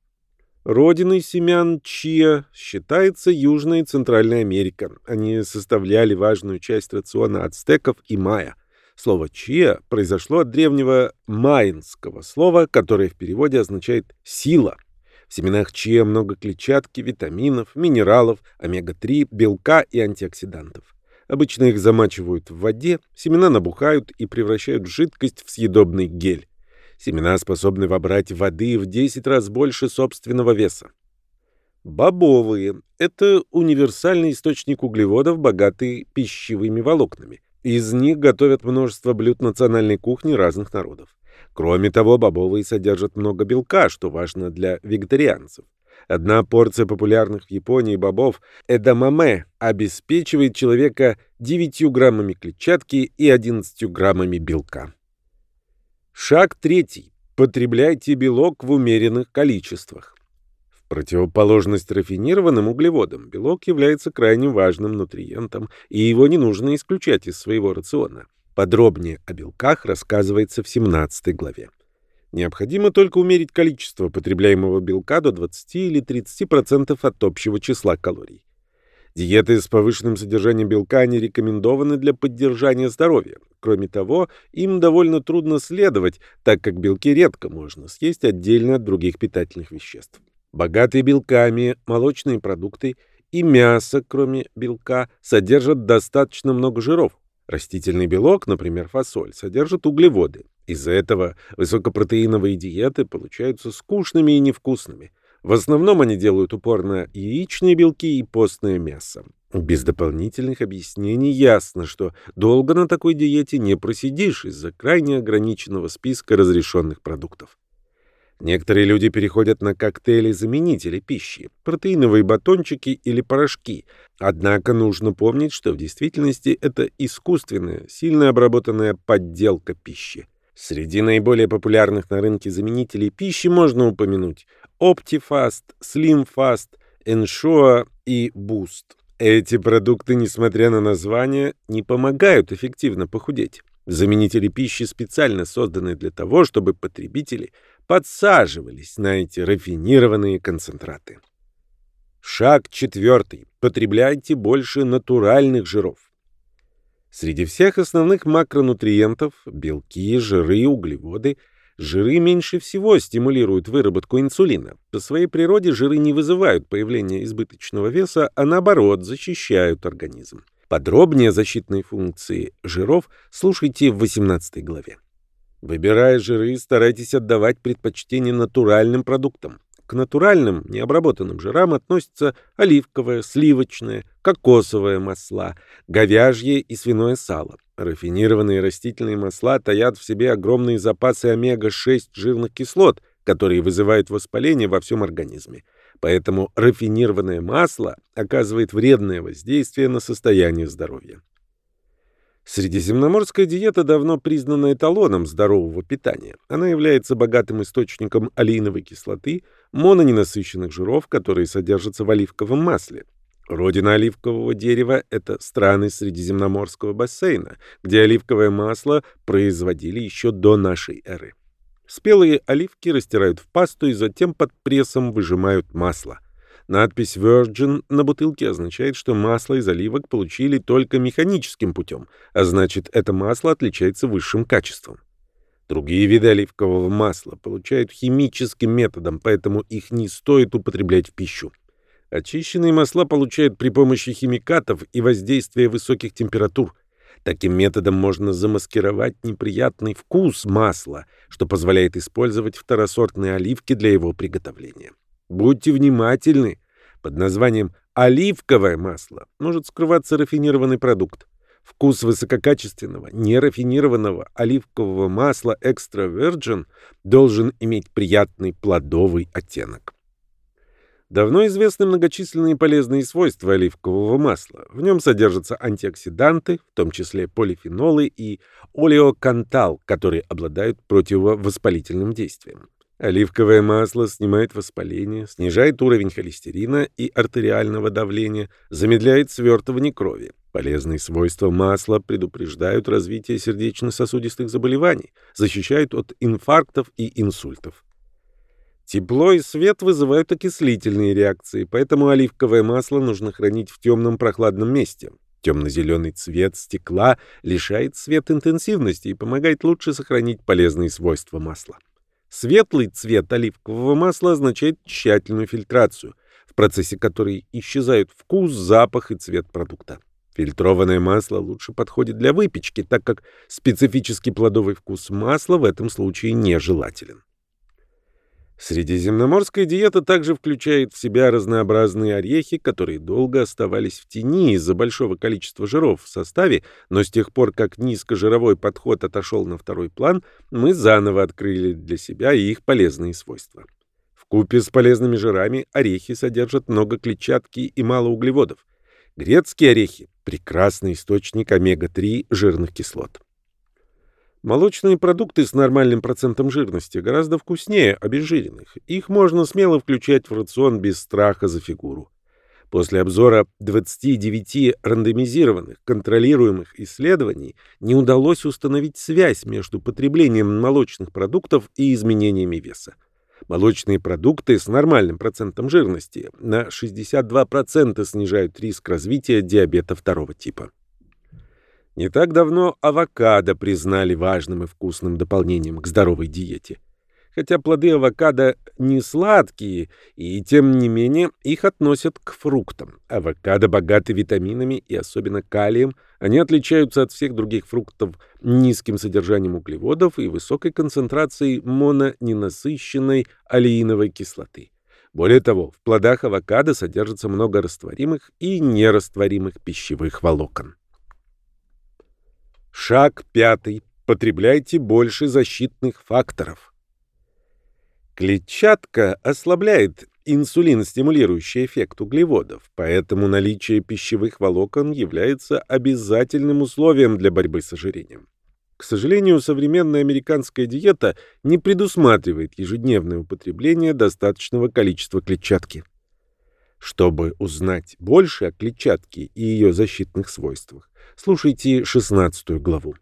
Родиной семян чиа считается Южная и Центральная Америка. Они составляли важную часть рациона ацтеков и майя – Слово «чия» произошло от древнего майнского слова, которое в переводе означает «сила». В семенах чия много клетчатки, витаминов, минералов, омега-3, белка и антиоксидантов. Обычно их замачивают в воде, семена набухают и превращают жидкость в съедобный гель. Семена способны вобрать воды в 10 раз больше собственного веса. Бобовые – это универсальный источник углеводов, богатый пищевыми волокнами. Из них готовят множество блюд национальной кухни разных народов. Кроме того, бобовые содержат много белка, что важно для вегетарианцев. Одна порция популярных в Японии бобов эдамаме обеспечивает человека 9 граммами клетчатки и 11 граммами белка. Шаг третий. Потребляйте белок в умеренных количествах противоположность рафинированным углеводам, белок является крайне важным нутриентом, и его не нужно исключать из своего рациона. Подробнее о белках рассказывается в 17 главе. Необходимо только умерить количество потребляемого белка до 20 или 30% от общего числа калорий. Диеты с повышенным содержанием белка не рекомендованы для поддержания здоровья. Кроме того, им довольно трудно следовать, так как белки редко можно съесть отдельно от других питательных веществ. Богатые белками молочные продукты и мясо, кроме белка, содержат достаточно много жиров. Растительный белок, например, фасоль, содержит углеводы. Из-за этого высокопротеиновые диеты получаются скучными и невкусными. В основном они делают упор на яичные белки и постное мясо. Без дополнительных объяснений ясно, что долго на такой диете не просидишь из-за крайне ограниченного списка разрешенных продуктов. Некоторые люди переходят на коктейли-заменители пищи, протеиновые батончики или порошки. Однако нужно помнить, что в действительности это искусственная, сильно обработанная подделка пищи. Среди наиболее популярных на рынке заменителей пищи можно упомянуть OptiFast, SlimFast, Ensure и Boost. Эти продукты, несмотря на название, не помогают эффективно похудеть. Заменители пищи специально созданы для того, чтобы потребители подсаживались на эти рафинированные концентраты. Шаг четвертый. Потребляйте больше натуральных жиров. Среди всех основных макронутриентов – белки, жиры, углеводы – жиры меньше всего стимулируют выработку инсулина. По своей природе жиры не вызывают появления избыточного веса, а наоборот защищают организм. Подробнее о защитной функции жиров слушайте в 18 главе. Выбирая жиры, старайтесь отдавать предпочтение натуральным продуктам. К натуральным, необработанным жирам относятся оливковое, сливочное, кокосовое масла, говяжье и свиное сало. Рафинированные растительные масла таят в себе огромные запасы омега-6 жирных кислот, которые вызывают воспаление во всем организме. Поэтому рафинированное масло оказывает вредное воздействие на состояние здоровья. Средиземноморская диета давно признана эталоном здорового питания. Она является богатым источником олеиновой кислоты, мононенасыщенных жиров, которые содержатся в оливковом масле. Родина оливкового дерева – это страны Средиземноморского бассейна, где оливковое масло производили еще до нашей эры. Спелые оливки растирают в пасту и затем под прессом выжимают масло. Надпись Virgin на бутылке означает, что масло из оливок получили только механическим путем, а значит, это масло отличается высшим качеством. Другие виды оливкового масла получают химическим методом, поэтому их не стоит употреблять в пищу. Очищенные масла получают при помощи химикатов и воздействия высоких температур. Таким методом можно замаскировать неприятный вкус масла, что позволяет использовать второсортные оливки для его приготовления. Будьте внимательны. Под названием оливковое масло может скрываться рафинированный продукт. Вкус высококачественного, нерафинированного оливкового масла Extra Virgin должен иметь приятный плодовый оттенок. Давно известны многочисленные полезные свойства оливкового масла. В нем содержатся антиоксиданты, в том числе полифенолы и олеокантал, которые обладают противовоспалительным действием. Оливковое масло снимает воспаление, снижает уровень холестерина и артериального давления, замедляет свертывание крови. Полезные свойства масла предупреждают развитие сердечно-сосудистых заболеваний, защищают от инфарктов и инсультов. Тепло и свет вызывают окислительные реакции, поэтому оливковое масло нужно хранить в темном прохладном месте. Темно-зеленый цвет стекла лишает свет интенсивности и помогает лучше сохранить полезные свойства масла. Светлый цвет оливкового масла означает тщательную фильтрацию, в процессе которой исчезают вкус, запах и цвет продукта. Фильтрованное масло лучше подходит для выпечки, так как специфический плодовый вкус масла в этом случае нежелателен. Средиземноморская диета также включает в себя разнообразные орехи, которые долго оставались в тени из-за большого количества жиров в составе, но с тех пор, как низкожировой подход отошел на второй план, мы заново открыли для себя их полезные свойства. В купе с полезными жирами орехи содержат много клетчатки и мало углеводов. Грецкие орехи – прекрасный источник омега-3 жирных кислот. Молочные продукты с нормальным процентом жирности гораздо вкуснее обезжиренных. Их можно смело включать в рацион без страха за фигуру. После обзора 29 рандомизированных, контролируемых исследований не удалось установить связь между потреблением молочных продуктов и изменениями веса. Молочные продукты с нормальным процентом жирности на 62% снижают риск развития диабета второго типа. Не так давно авокадо признали важным и вкусным дополнением к здоровой диете. Хотя плоды авокадо не сладкие, и тем не менее их относят к фруктам. Авокадо богаты витаминами и особенно калием. Они отличаются от всех других фруктов низким содержанием углеводов и высокой концентрацией мононенасыщенной олеиновой кислоты. Более того, в плодах авокадо содержится много растворимых и нерастворимых пищевых волокон. Шаг пятый. Потребляйте больше защитных факторов. Клетчатка ослабляет инсулиностимулирующий эффект углеводов, поэтому наличие пищевых волокон является обязательным условием для борьбы с ожирением. К сожалению, современная американская диета не предусматривает ежедневное употребление достаточного количества клетчатки. Чтобы узнать больше о клетчатке и ее защитных свойствах, слушайте 16 главу.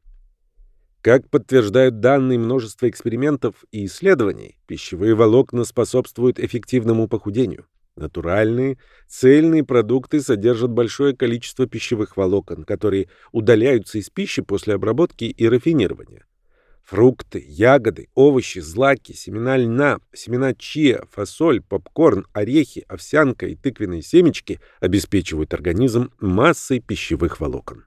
Как подтверждают данные множества экспериментов и исследований, пищевые волокна способствуют эффективному похудению. Натуральные, цельные продукты содержат большое количество пищевых волокон, которые удаляются из пищи после обработки и рафинирования. Фрукты, ягоды, овощи, злаки, семена льна, семена чиа, фасоль, попкорн, орехи, овсянка и тыквенные семечки обеспечивают организм массой пищевых волокон.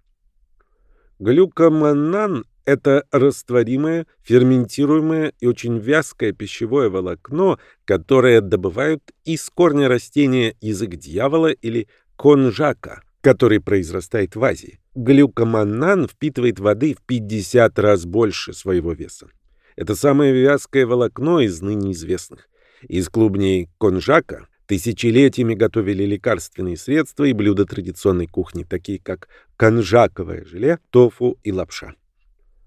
Глюкоманан – это растворимое, ферментируемое и очень вязкое пищевое волокно, которое добывают из корня растения язык дьявола или конжака, который произрастает в Азии глюкоманнан впитывает воды в 50 раз больше своего веса. Это самое вязкое волокно из ныне известных. Из клубней конжака Тысячелетиями готовили лекарственные средства и блюда традиционной кухни, такие как конжаковое желе, тофу и лапша.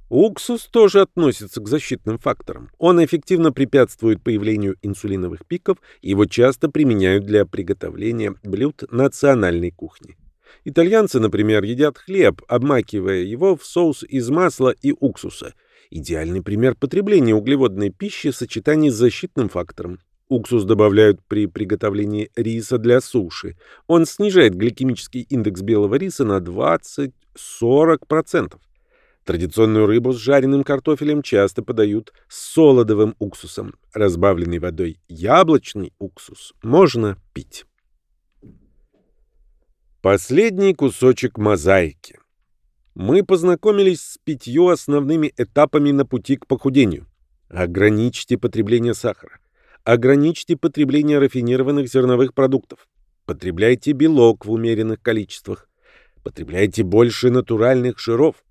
Уксус тоже относится к защитным факторам. Он эффективно препятствует появлению инсулиновых пиков, его часто применяют для приготовления блюд национальной кухни. Итальянцы, например, едят хлеб, обмакивая его в соус из масла и уксуса. Идеальный пример потребления углеводной пищи в сочетании с защитным фактором. Уксус добавляют при приготовлении риса для суши. Он снижает гликемический индекс белого риса на 20-40%. Традиционную рыбу с жареным картофелем часто подают с солодовым уксусом. Разбавленный водой яблочный уксус можно пить. Последний кусочек мозаики. Мы познакомились с пятью основными этапами на пути к похудению. Ограничьте потребление сахара. Ограничьте потребление рафинированных зерновых продуктов. Потребляйте белок в умеренных количествах. Потребляйте больше натуральных жиров.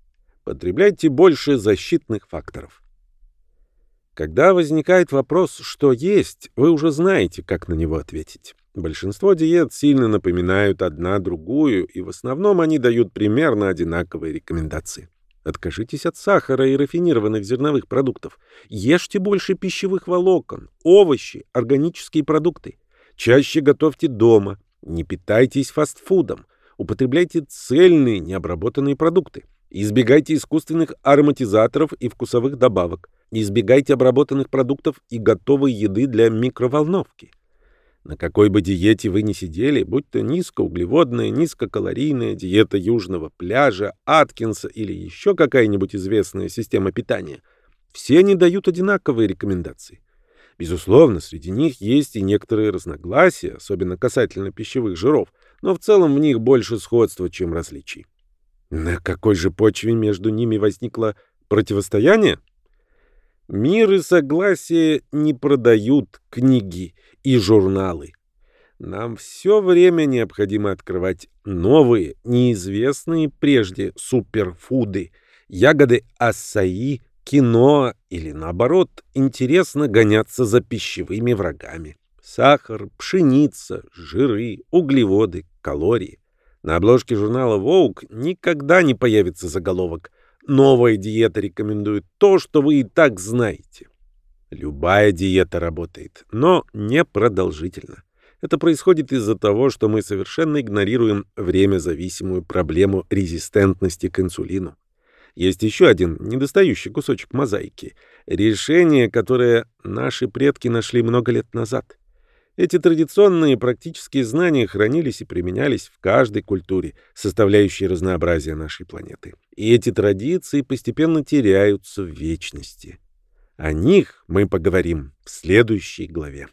Потребляйте больше защитных факторов. Когда возникает вопрос, что есть, вы уже знаете, как на него ответить. Большинство диет сильно напоминают одна другую, и в основном они дают примерно одинаковые рекомендации. Откажитесь от сахара и рафинированных зерновых продуктов. Ешьте больше пищевых волокон, овощи, органические продукты. Чаще готовьте дома. Не питайтесь фастфудом. Употребляйте цельные, необработанные продукты. Избегайте искусственных ароматизаторов и вкусовых добавок. Избегайте обработанных продуктов и готовой еды для микроволновки. На какой бы диете вы ни сидели, будь то низкоуглеводная, низкокалорийная диета южного пляжа, Аткинса или еще какая-нибудь известная система питания, все они дают одинаковые рекомендации. Безусловно, среди них есть и некоторые разногласия, особенно касательно пищевых жиров, но в целом в них больше сходства, чем различий. На какой же почве между ними возникло противостояние? Мир и согласие не продают книги и журналы. Нам все время необходимо открывать новые, неизвестные прежде суперфуды, ягоды ассаи, кино или, наоборот, интересно гоняться за пищевыми врагами. Сахар, пшеница, жиры, углеводы, калории. На обложке журнала Vogue никогда не появится заголовок «Новая диета рекомендует то, что вы и так знаете». Любая диета работает, но не продолжительно. Это происходит из-за того, что мы совершенно игнорируем времязависимую проблему резистентности к инсулину. Есть еще один недостающий кусочек мозаики. Решение, которое наши предки нашли много лет назад. Эти традиционные практические знания хранились и применялись в каждой культуре, составляющей разнообразие нашей планеты. И эти традиции постепенно теряются в вечности. О них мы поговорим в следующей главе.